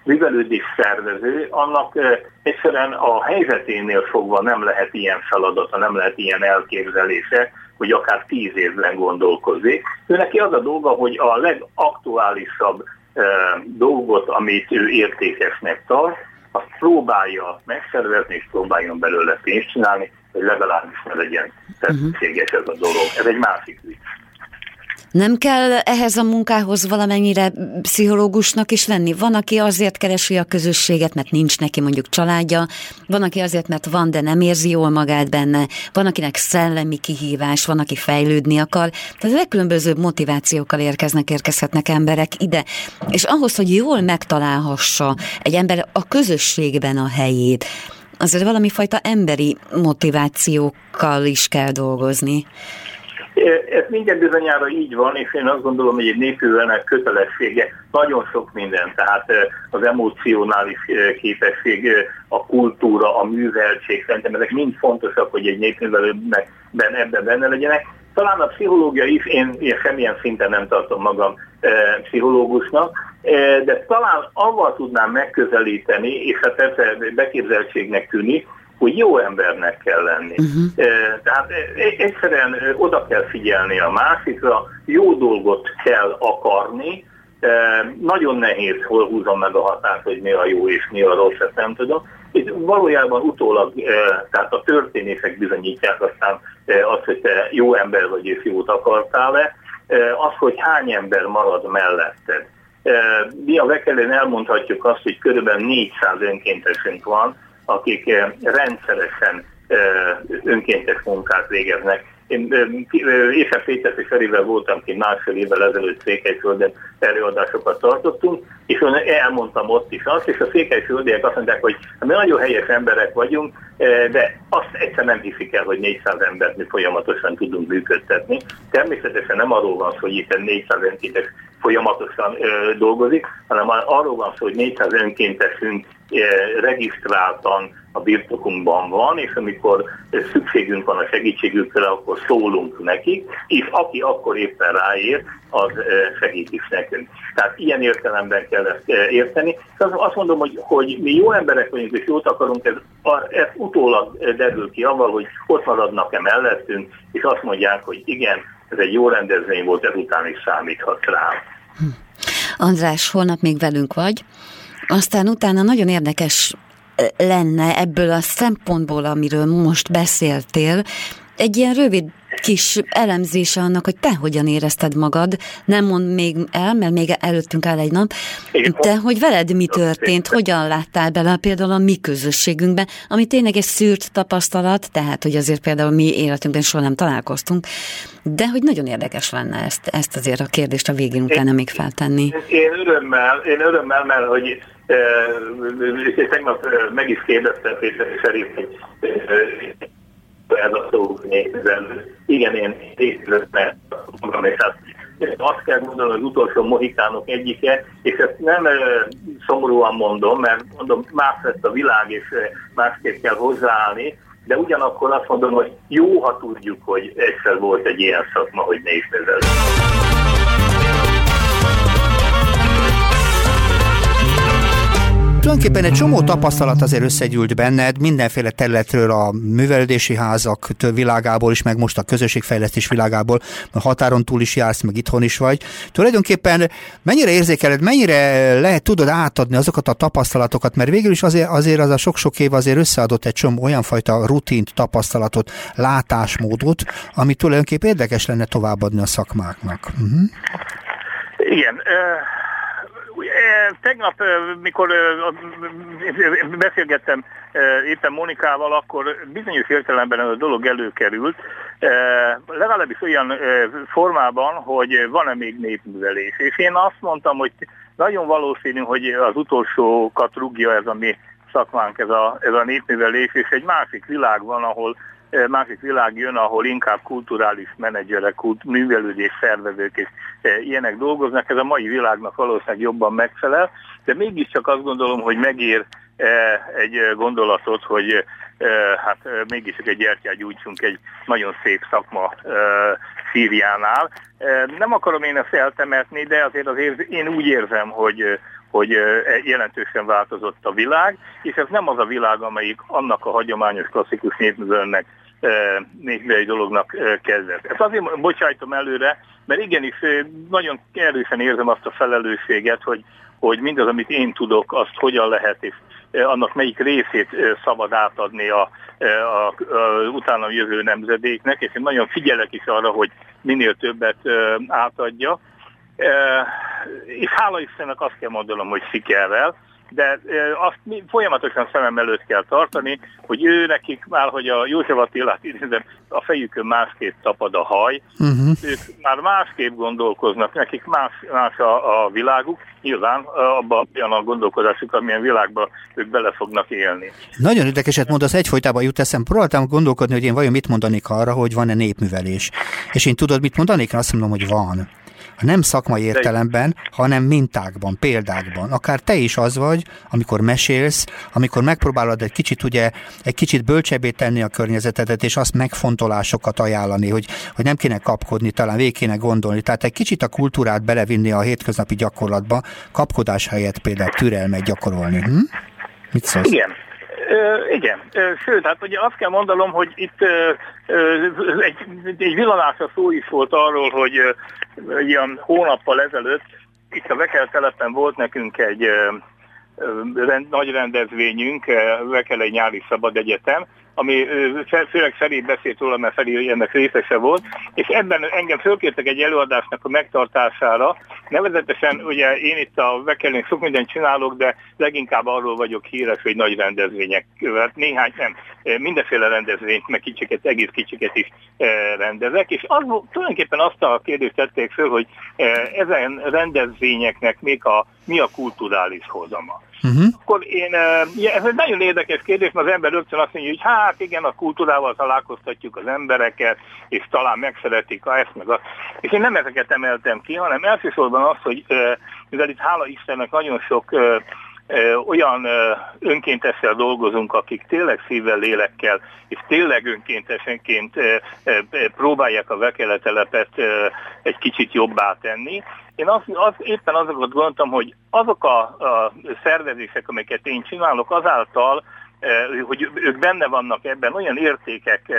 művelődés szervező, annak egyszerűen a helyzeténél fogva nem lehet ilyen feladata, nem lehet ilyen elképzelése, hogy akár tíz évben gondolkozik. Ő neki az a dolga, hogy a legaktuálisabb dolgot, amit ő értékesnek tart, azt próbálja megszervezni, és próbáljon belőle pénzt csinálni, hogy legalábbis ne legyen szükséges ez a dolog. Ez egy másik ügy. Nem kell ehhez a munkához valamennyire pszichológusnak is lenni? Van, aki azért keresi a közösséget, mert nincs neki mondjuk családja, van, aki azért, mert van, de nem érzi jól magát benne, van, akinek szellemi kihívás, van, aki fejlődni akar. Tehát a legkülönbözőbb motivációkkal érkeznek, érkezhetnek emberek ide. És ahhoz, hogy jól megtalálhassa egy ember a közösségben a helyét, azért valami fajta emberi motivációkkal is kell dolgozni. Ez minden bizonyára így van, és én azt gondolom, hogy egy népűvelnek kötelessége nagyon sok minden, tehát az emocionális képesség, a kultúra, a műveltség, szerintem ezek mind fontosak, hogy egy népművelőben ebben benne legyenek. Talán a pszichológia is, én, én semmilyen szinten nem tartom magam pszichológusnak, de talán avval tudnám megközelíteni, és hát persze beképzeltségnek tűnik, hogy jó embernek kell lenni. Uh-huh. Tehát egyszerűen oda kell figyelni a másikra, jó dolgot kell akarni, nagyon nehéz, hol húzom meg a határt, hogy mi a jó és mi a rossz, ezt nem tudom. És valójában utólag, tehát a történések bizonyítják aztán azt, hogy te jó ember vagy és jót akartál-e, az, hogy hány ember marad melletted. Mi a Vekelén elmondhatjuk azt, hogy körülbelül 400 önkéntesünk van, akik eh, rendszeresen eh, önkéntes munkát végeznek. Én eh, Észak Péter és Ferivel voltam ki másfél évvel ezelőtt Székelyföldön előadásokat tartottunk, és elmondtam ott is azt, és a székelyföldiek azt mondták, hogy mi nagyon helyes emberek vagyunk, de azt egyszer nem hiszik el, hogy 400 embert mi folyamatosan tudunk működtetni. Természetesen nem arról van szó, hogy itt 400 önkéntes folyamatosan dolgozik, hanem arról van szó, hogy 400 önkéntesünk regisztráltan a birtokunkban van, és amikor szükségünk van a segítségükre, akkor szólunk nekik, és aki akkor éppen ráér, az segít is nekünk. Tehát ilyen értelemben kell ezt érteni. Azt mondom, hogy, hogy mi jó emberek vagyunk, és jót akarunk, ez, ez utólag derül ki avval, hogy ott maradnak-e mellettünk, és azt mondják, hogy igen, ez egy jó rendezvény volt, ezután is számíthat rám. András, holnap még velünk vagy. Aztán utána nagyon érdekes lenne ebből a szempontból, amiről most beszéltél, egy ilyen rövid kis elemzése annak, hogy te hogyan érezted magad, nem mond még el, mert még előttünk áll egy nap, de hogy veled mi történt, hogyan láttál bele például a mi közösségünkben, ami tényleg egy szűrt tapasztalat, tehát hogy azért például mi életünkben soha nem találkoztunk, de hogy nagyon érdekes lenne ezt, ezt azért a kérdést a végén utána még feltenni. Én örömmel, én örömmel, mert hogy és tegnap meg is kérdeztem Péter szerint, hogy ez a szó Igen, én részletben magam, és hát azt kell mondanom, az utolsó mohikánok egyike, és ezt nem szomorúan mondom, mert mondom, más lesz a világ, és másképp kell hozzáállni, de ugyanakkor azt mondom, hogy jó, ha tudjuk, hogy egyszer volt egy ilyen szakma, hogy népnevelő. Tulajdonképpen egy csomó tapasztalat azért összegyűlt benned, mindenféle területről a művelődési házak világából is, meg most a közösségfejlesztés világából, a határon túl is jársz, meg itthon is vagy. Tulajdonképpen mennyire érzékeled, mennyire lehet tudod átadni azokat a tapasztalatokat, mert végül is azért, azért az a sok-sok év azért összeadott egy csomó olyan fajta rutint, tapasztalatot, látásmódot, ami tulajdonképpen érdekes lenne továbbadni a szakmáknak. Uh-huh. Igen, tegnap, mikor beszélgettem éppen Monikával, akkor bizonyos értelemben ez a dolog előkerült, legalábbis olyan formában, hogy van-e még népművelés. És én azt mondtam, hogy nagyon valószínű, hogy az utolsókat rúgja ez a mi szakmánk, ez a, ez a népművelés, és egy másik világ van, ahol másik világ jön, ahol inkább kulturális menedzserek, kult, művelődés szervezők és ilyenek dolgoznak. Ez a mai világnak valószínűleg jobban megfelel, de mégiscsak azt gondolom, hogy megér egy gondolatot, hogy hát mégiscsak egy gyertyát gyújtsunk egy nagyon szép szakma Szíriánál. Nem akarom én ezt eltemetni, de azért azért én úgy érzem, hogy hogy jelentősen változott a világ, és ez nem az a világ, amelyik annak a hagyományos klasszikus népművelnek népműveli dolognak kezdett. Ezt azért bocsájtom előre, mert igenis nagyon erősen érzem azt a felelősséget, hogy, hogy mindaz, amit én tudok, azt hogyan lehet, és annak melyik részét szabad átadni a, a, a, a utána jövő nemzedéknek, és én nagyon figyelek is arra, hogy minél többet átadja. És hála Istennek azt kell mondanom, hogy sikerrel, de azt folyamatosan szemem előtt kell tartani, hogy ő nekik már, hogy a József Attilát idézem, a fejükön másképp tapad a haj, uh-huh. ők már másképp gondolkoznak, nekik más, más a, a világuk, nyilván abban a gondolkodásuk, amilyen világban ők bele fognak élni. Nagyon érdekeset mondasz, egyfolytában jut eszem. Próbáltam gondolkodni, hogy én vajon mit mondanék arra, hogy van-e népművelés. És én tudod, mit mondanék? Azt mondom, hogy van nem szakmai értelemben, hanem mintákban, példákban. Akár te is az vagy, amikor mesélsz, amikor megpróbálod egy kicsit ugye, egy kicsit bölcsebbé tenni a környezetedet, és azt megfontolásokat ajánlani, hogy, hogy nem kéne kapkodni, talán végig kéne gondolni. Tehát egy kicsit a kultúrát belevinni a hétköznapi gyakorlatba, kapkodás helyett például türelmet gyakorolni. Hm? Mit szólsz? Igen, Igen, sőt, hát ugye azt kell mondanom, hogy itt ö, ö, egy, egy villanásra szó is volt arról, hogy ö, ilyen hónappal ezelőtt itt a Vekel telepen volt nekünk egy ö, rend, nagy rendezvényünk, Vekele Nyári Szabad Egyetem, ami főleg Feri beszélt róla, mert Feri ennek részese volt, és ebben engem fölkértek egy előadásnak a megtartására, nevezetesen ugye én itt a Vekelén sok mindent csinálok, de leginkább arról vagyok híres, hogy nagy rendezvények, hát néhány nem, mindenféle rendezvényt, meg kicsiket, egész kicsiket is rendezek, és az, tulajdonképpen azt a kérdést tették föl, hogy ezen rendezvényeknek még a, mi a kulturális hozama. Uh-huh. Akkor én, ez egy nagyon érdekes kérdés, mert az ember rögtön azt mondja, hogy hát igen, a kultúrával találkoztatjuk az embereket, és talán megszeretik a ezt meg azt. És én nem ezeket emeltem ki, hanem elsősorban az, hogy mivel itt hála Istennek nagyon sok olyan önkéntessel dolgozunk, akik tényleg szívvel, lélekkel, és tényleg önkéntesenként próbálják a vekeletelepet egy kicsit jobbá tenni. Én azt, azt, éppen azokat gondoltam, hogy azok a, a szervezések, amiket én csinálok, azáltal, hogy ők benne vannak ebben, olyan értékek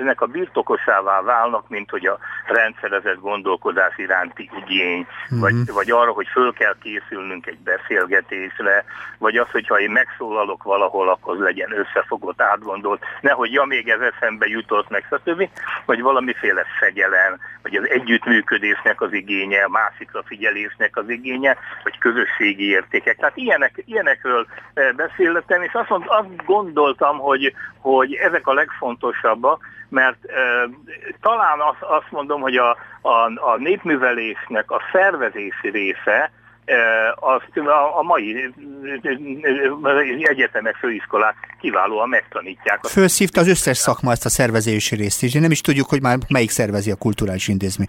ennek a birtokosává válnak, mint hogy a rendszerezett gondolkodás iránti igény, uh-huh. vagy, vagy arra, hogy föl kell készülnünk egy beszélgetésre, vagy az, hogyha én megszólalok valahol, akkor legyen összefogott, átgondolt, nehogy ja, még ez eszembe jutott, meg stb., vagy valamiféle fegyelem, vagy az együttműködésnek az igénye, a másikra figyelésnek az igénye, vagy közösségi értékek. Tehát ilyenek, ilyenekről eh, beszéltem, és azt, mond, azt gondoltam, hogy, hogy ezek a legfontosabbak, mert e, talán azt, azt mondom, hogy a, a, a népművelésnek a szervezési része azt a, mai egyetemek, főiskolák kiválóan megtanítják. Fölszívta az összes szakma ezt a szervezési részt, és nem is tudjuk, hogy már melyik szervezi a kulturális intézmény.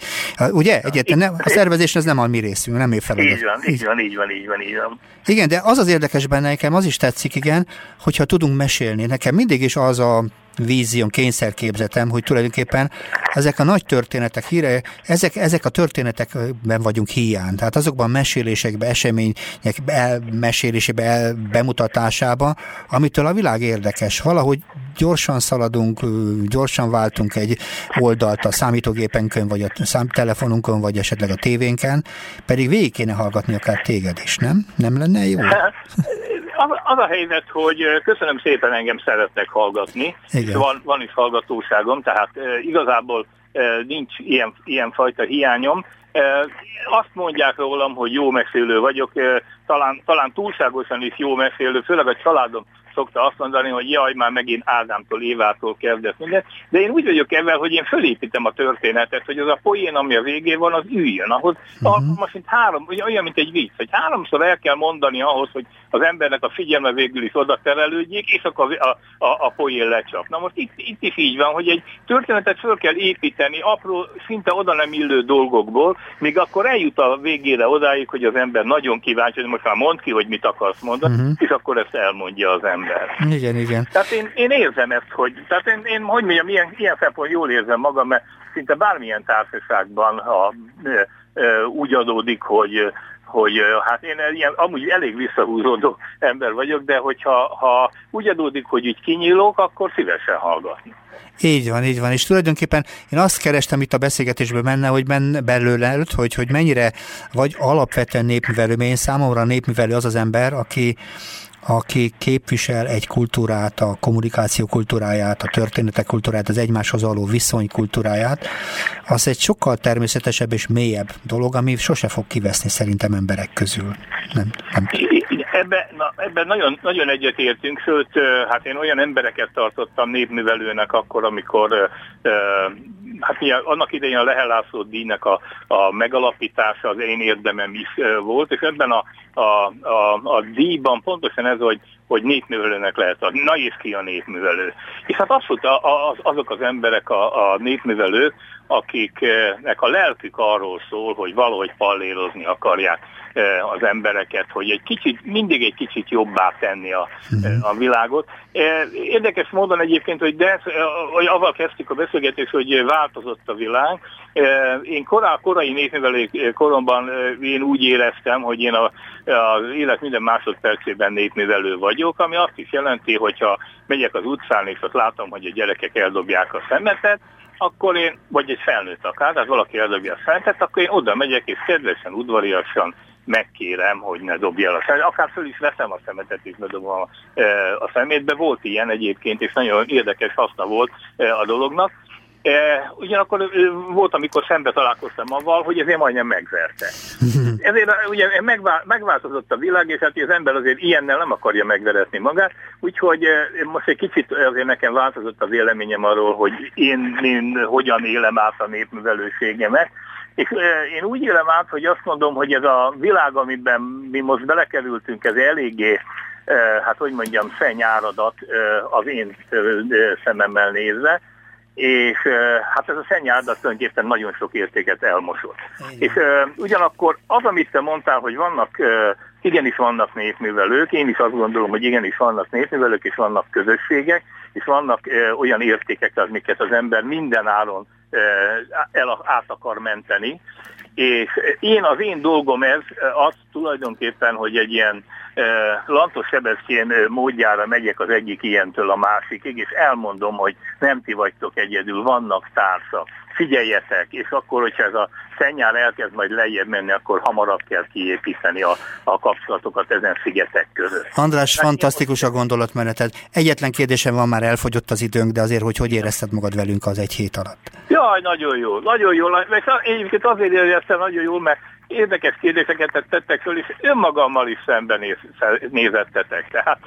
Ugye? Egyetem, nem, a szervezés az nem a mi részünk, nem mi feladat. Így van, így van, így van, így van, így van. Igen, de az az érdekes benne nekem, az is tetszik, igen, hogyha tudunk mesélni. Nekem mindig is az a vízión, kényszerképzetem, hogy tulajdonképpen ezek a nagy történetek híre, ezek, ezek a történetekben vagyunk hiány. Tehát azokban a mesélésekben, események elmesélésébe, el, bemutatásába, amitől a világ érdekes. Valahogy gyorsan szaladunk, gyorsan váltunk egy oldalt a számítógépenkön, vagy a telefonunkon, vagy esetleg a tévénken, pedig végig kéne hallgatni akár téged is, nem? Nem lenne jó? Az, az a helyzet, hogy köszönöm szépen, engem szeretnek hallgatni. Igen. Van, van is hallgatóságom, tehát igazából nincs ilyen, ilyen fajta hiányom. Azt mondják rólam, hogy jó mesélő vagyok, talán, talán túlságosan is jó mesélő, főleg a családom szokta azt mondani, hogy jaj, már megint Ádámtól, Évától kezdett minden, de én úgy vagyok ebben, hogy én fölépítem a történetet, hogy az a poén, ami a végén van, az üljön. Ahhoz uh-huh. most itt három, olyan, mint egy vicc, hogy háromszor el kell mondani ahhoz, hogy az embernek a figyelme végül is oda terelődjék, és akkor a, a, a poén lecsap. Na most itt, itt is így van, hogy egy történetet föl kell építeni apró, szinte oda nem illő dolgokból, míg akkor eljut a végére odáig, hogy az ember nagyon kíváncsi, hogy most már mond ki, hogy mit akarsz mondani, uh-huh. és akkor ezt elmondja az ember ember. Igen, igen. Tehát én, én érzem ezt, hogy, tehát én, én hogy mondjam, ilyen, ilyen szempont jól érzem magam, mert szinte bármilyen társaságban, ha e, e, úgy adódik, hogy hogy hát én ilyen, amúgy elég visszahúzódó ember vagyok, de hogyha ha úgy adódik, hogy így kinyílok, akkor szívesen hallgatni. Így van, így van. És tulajdonképpen én azt kerestem itt a beszélgetésből menne, hogy men belőle, hogy, hogy mennyire vagy alapvetően népművelő, mert én számomra népművelő az az ember, aki, aki képvisel egy kultúrát, a kommunikáció kultúráját, a történetek kultúráját, az egymáshoz való viszony kultúráját, az egy sokkal természetesebb és mélyebb dolog, ami sose fog kiveszni szerintem emberek közül. Nem, nem. Ebben, na, ebben nagyon, nagyon egyetértünk, sőt, hát én olyan embereket tartottam népművelőnek akkor, amikor hát milyen, annak idején a Lehelászó díjnek a, a megalapítása az én érdemem is volt, és ebben a, a, a, a díjban pontosan ez, hogy, hogy népművelőnek lehet adni. Na és ki a népművelő. És hát abszolút az, azok az emberek a, a népművelők, akiknek a lelkük arról szól, hogy valahogy pallérozni akarják Eh, az embereket, hogy egy kicsit, mindig egy kicsit jobbá tenni a, uh-huh. a világot. Eh, érdekes módon egyébként, hogy de, hogy avval kezdtük a beszélgetést, hogy változott a világ. Én korá, korai népművelő koromban én úgy éreztem, hogy én a, az élet minden másodpercében népművelő vagyok, ami azt is jelenti, hogyha megyek az utcán, és azt látom, hogy a gyerekek eldobják a szemetet, akkor én, vagy egy felnőtt akár, tehát valaki eldobja a szemetet, akkor én oda megyek, és kedvesen, udvariasan megkérem, hogy ne dobja el a szemét. Akár föl is veszem a szemetet, és bedobom a, e, a szemétbe. Volt ilyen egyébként, és nagyon érdekes haszna volt e, a dolognak. E, ugyanakkor volt, amikor szembe találkoztam avval, hogy ezért majdnem megverte. Ezért ugye megváltozott a világ, és hát az ember azért ilyennel nem akarja megveretni magát, úgyhogy most egy kicsit azért nekem változott az véleményem arról, hogy én, én hogyan élem át a népművelőségemet, és én úgy élem át, hogy azt mondom, hogy ez a világ, amiben mi most belekerültünk, ez eléggé, hát hogy mondjam, szennyáradat az én szememmel nézve, és hát ez a szennyáradat tulajdonképpen nagyon sok értéket elmosott. Igen. És ugyanakkor az, amit te mondtál, hogy vannak, igenis vannak népművelők, én is azt gondolom, hogy igenis vannak népművelők, és vannak közösségek, és vannak olyan értékek, amiket az ember minden áron el, át akar menteni, és én az én dolgom ez, az tulajdonképpen, hogy egy ilyen Lantos Sebestyén módjára megyek az egyik ilyentől a másikig, és elmondom, hogy nem ti vagytok egyedül, vannak társak, figyeljetek, és akkor, hogyha ez a szennyár elkezd majd lejjebb menni, akkor hamarabb kell kiépíteni a, a kapcsolatokat ezen szigetek között. András, Tehát fantasztikus a gondolatmeneted. Egyetlen kérdésem van, már elfogyott az időnk, de azért, hogy hogy érezted magad velünk az egy hét alatt? Jaj, nagyon jó, nagyon jó. Egyébként azért éreztem nagyon jól, mert érdekes kérdéseket tettek föl, és önmagammal is szemben néz, nézettetek. Tehát,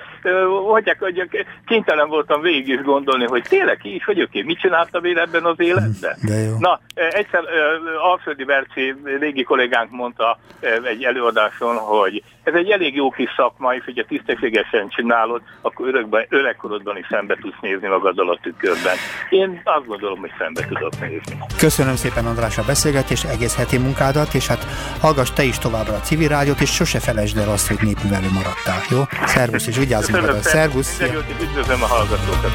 hogy, hogy kénytelen voltam végig is gondolni, hogy tényleg ki is vagyok én, mit csináltam én ebben az életben? De jó. Na, egyszer Alföldi Berci régi kollégánk mondta egy előadáson, hogy ez egy elég jó kis szakma, és hogyha tisztességesen csinálod, akkor örökben, öregkorodban is szembe tudsz nézni magaddal a tükörben. Én azt gondolom, hogy szembe tudok nézni. Köszönöm szépen András a beszélgetést, egész heti munkádat, és hát hallgass te is továbbra a civil rádiót, és sose felejtsd el azt, hogy népművelő maradtál, jó? Szervusz, és vigyázzunk vele. Szervusz! Üdvözlöm a hallgatókat!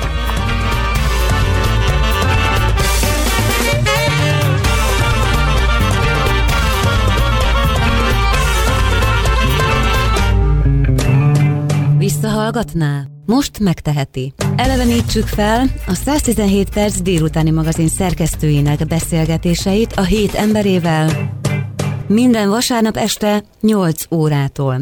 Visszahallgatná? Most megteheti. Elevenítsük fel a 117 perc délutáni magazin szerkesztőinek beszélgetéseit a hét emberével minden vasárnap este 8 órától.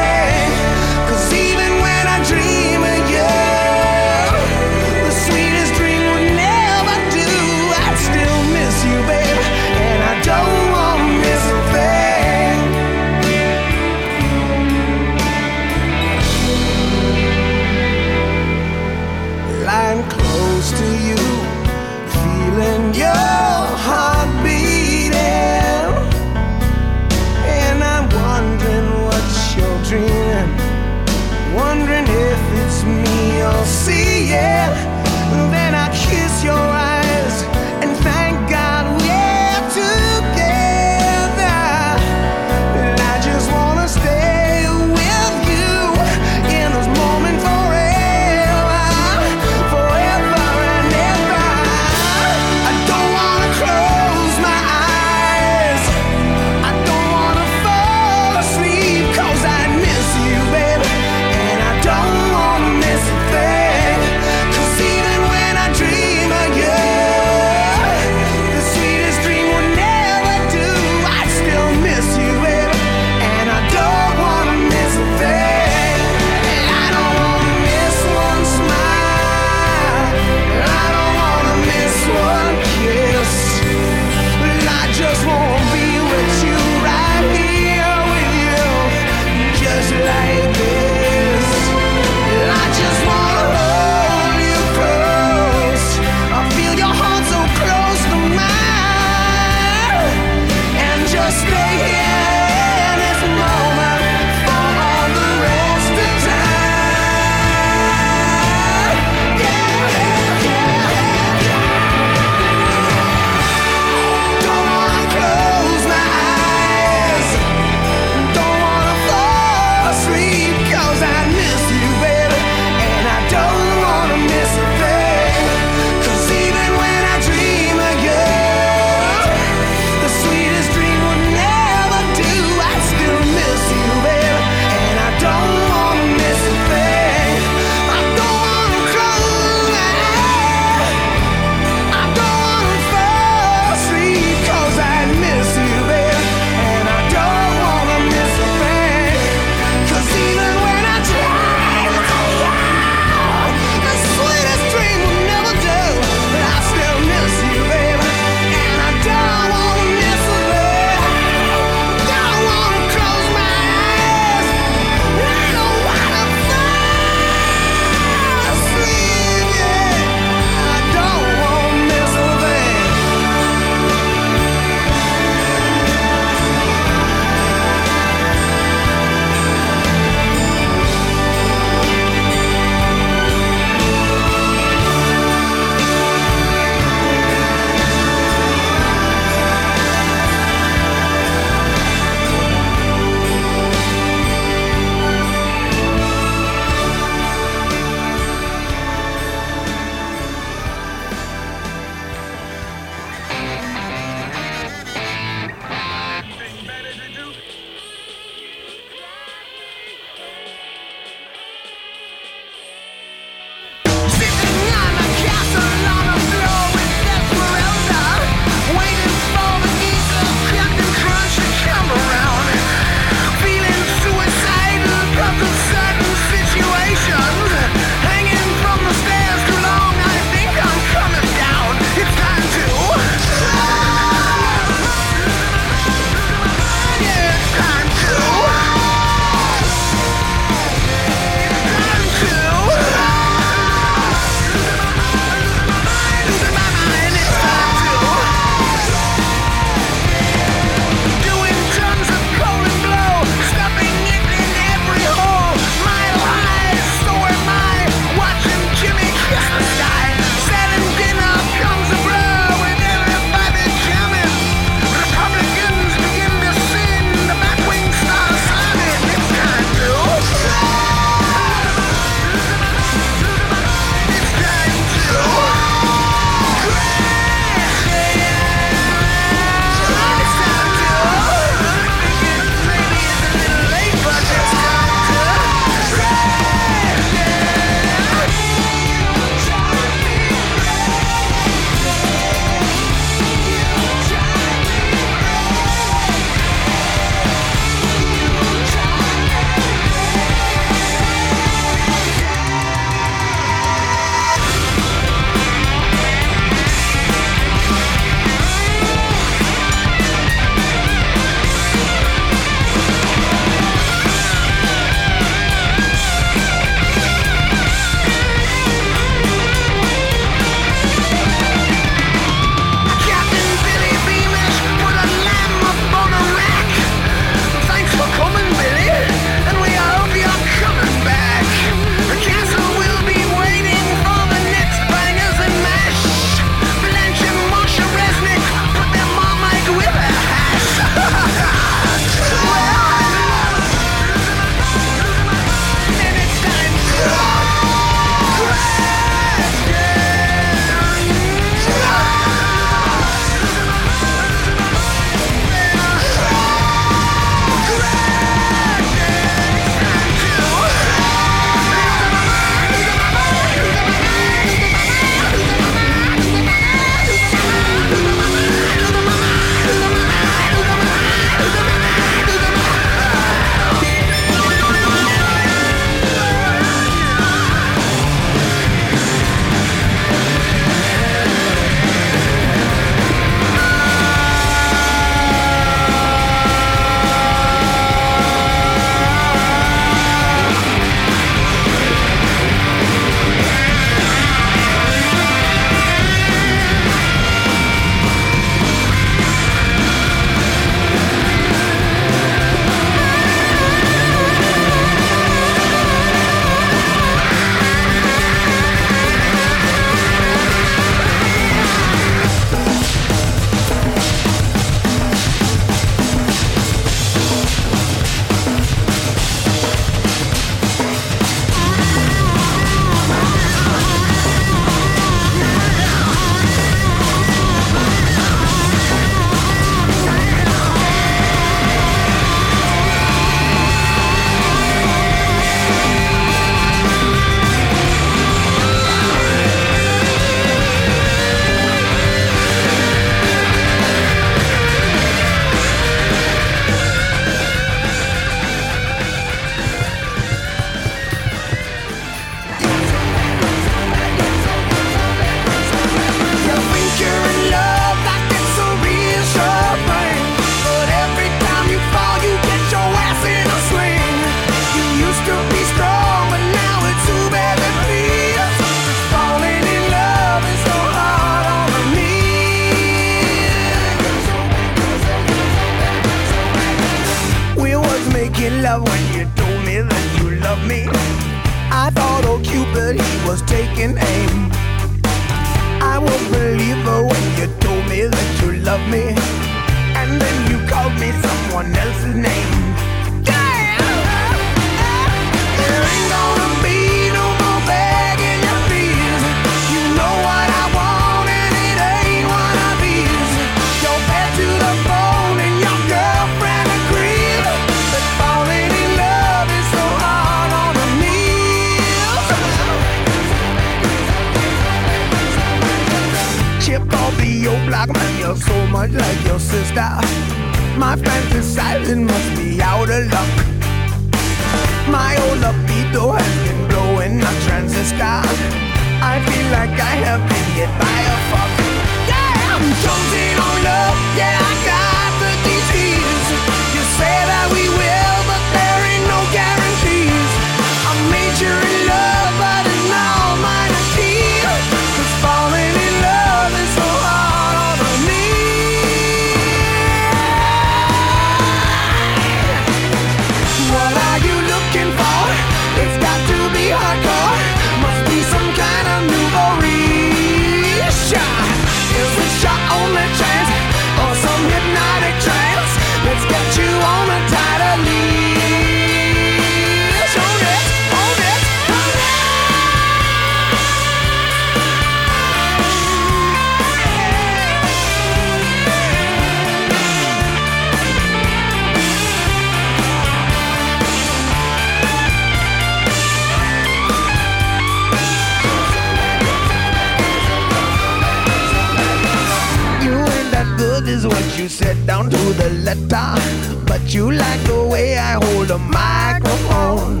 down to the letter, but you like the way I hold a microphone.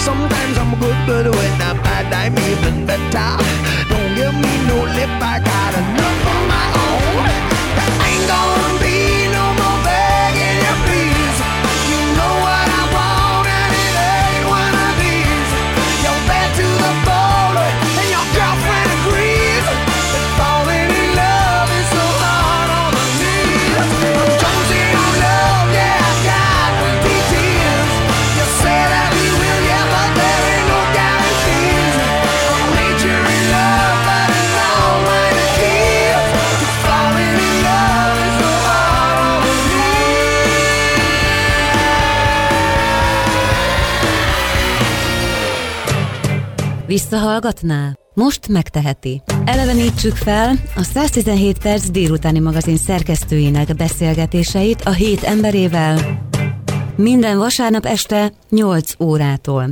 Sometimes I'm good, but when I'm bad, I'm even better. Don't give me no lip, I got enough on my own. That ain't gonna visszahallgatná? Most megteheti. Elevenítsük fel a 117 perc délutáni magazin szerkesztőinek beszélgetéseit a hét emberével minden vasárnap este 8 órától.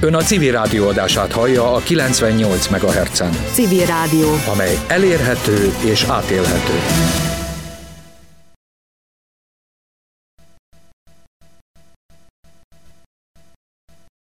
Ön a civil rádióadását hallja a 98 MHz-en. Civil rádió. Amely elérhető és átélhető.